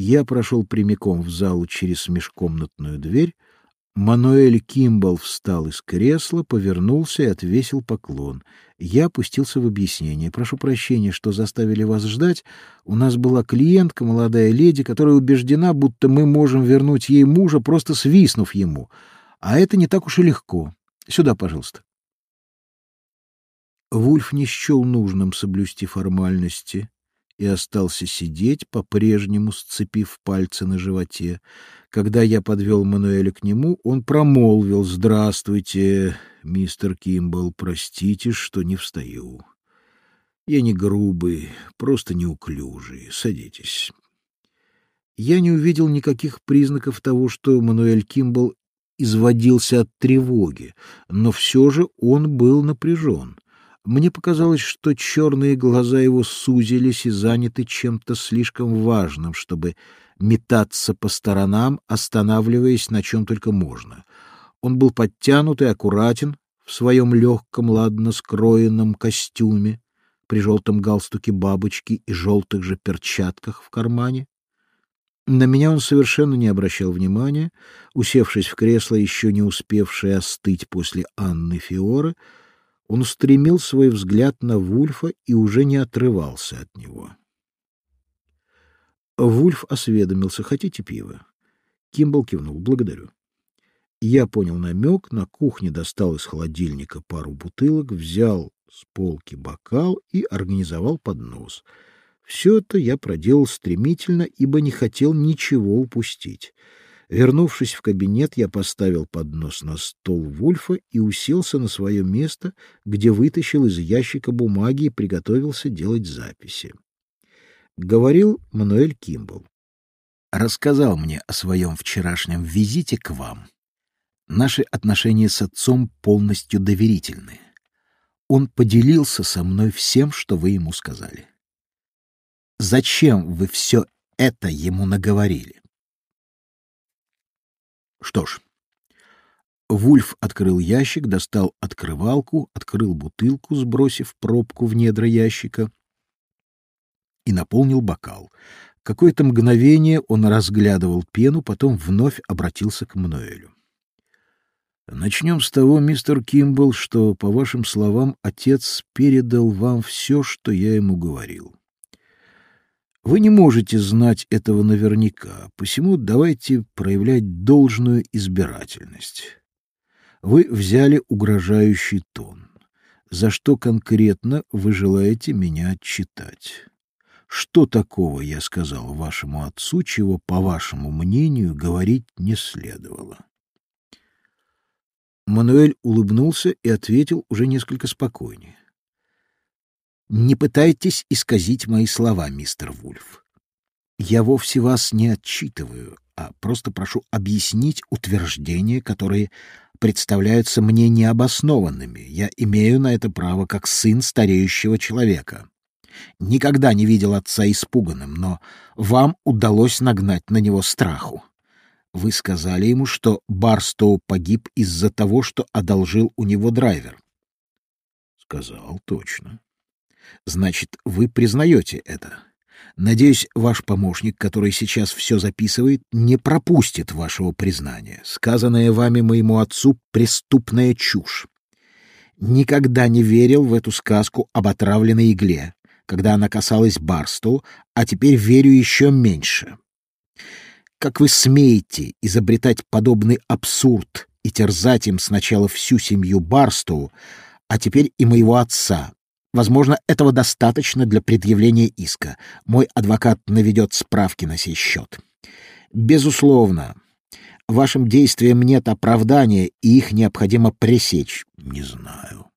Я прошел прямиком в залу через межкомнатную дверь. Мануэль Кимбал встал из кресла, повернулся и отвесил поклон. Я опустился в объяснение. Прошу прощения, что заставили вас ждать. У нас была клиентка, молодая леди, которая убеждена, будто мы можем вернуть ей мужа, просто свистнув ему. А это не так уж и легко. Сюда, пожалуйста. Вульф не счел нужным соблюсти формальности и остался сидеть, по-прежнему сцепив пальцы на животе. Когда я подвел Мануэля к нему, он промолвил «Здравствуйте, мистер Кимбл, простите, что не встаю. Я не грубый, просто неуклюжий. Садитесь». Я не увидел никаких признаков того, что Мануэль Кимбл изводился от тревоги, но все же он был напряжен. Мне показалось, что черные глаза его сузились и заняты чем-то слишком важным, чтобы метаться по сторонам, останавливаясь на чем только можно. Он был подтянут и аккуратен в своем легком, ладно скроенном костюме, при желтом галстуке бабочки и желтых же перчатках в кармане. На меня он совершенно не обращал внимания, усевшись в кресло, еще не успевшее остыть после Анны Фиоры, он устремил свой взгляд на Вульфа и уже не отрывался от него. Вульф осведомился, хотите пива? Кимбл кивнул, благодарю. Я понял намек, на кухне достал из холодильника пару бутылок, взял с полки бокал и организовал поднос. Все это я проделал стремительно, ибо не хотел ничего упустить. Вернувшись в кабинет, я поставил поднос на стол Вульфа и уселся на свое место, где вытащил из ящика бумаги и приготовился делать записи. Говорил Мануэль Кимбл. Рассказал мне о своем вчерашнем визите к вам. Наши отношения с отцом полностью доверительны. Он поделился со мной всем, что вы ему сказали. Зачем вы все это ему наговорили? Что ж, Вульф открыл ящик, достал открывалку, открыл бутылку, сбросив пробку в недра ящика и наполнил бокал. Какое-то мгновение он разглядывал пену, потом вновь обратился к Мануэлю. Начнем с того, мистер Кимбл, что, по вашим словам, отец передал вам все, что я ему говорил. Вы не можете знать этого наверняка, посему давайте проявлять должную избирательность. Вы взяли угрожающий тон. За что конкретно вы желаете меня отчитать? Что такого я сказал вашему отцу, чего, по вашему мнению, говорить не следовало? Мануэль улыбнулся и ответил уже несколько спокойнее. Не пытайтесь исказить мои слова, мистер Вульф. Я вовсе вас не отчитываю, а просто прошу объяснить утверждения, которые представляются мне необоснованными. Я имею на это право как сын стареющего человека. Никогда не видел отца испуганным, но вам удалось нагнать на него страху. Вы сказали ему, что Барстоу погиб из-за того, что одолжил у него драйвер. Сказал точно. Значит, вы признаете это. Надеюсь, ваш помощник, который сейчас все записывает, не пропустит вашего признания. Сказанное вами моему отцу — преступная чушь. Никогда не верил в эту сказку об отравленной игле, когда она касалась Барсту, а теперь верю еще меньше. Как вы смеете изобретать подобный абсурд и терзать им сначала всю семью Барстоу, а теперь и моего отца, Возможно, этого достаточно для предъявления иска. Мой адвокат наведет справки на сей счет. Безусловно, вашим действиям нет оправдания, и их необходимо пресечь. Не знаю.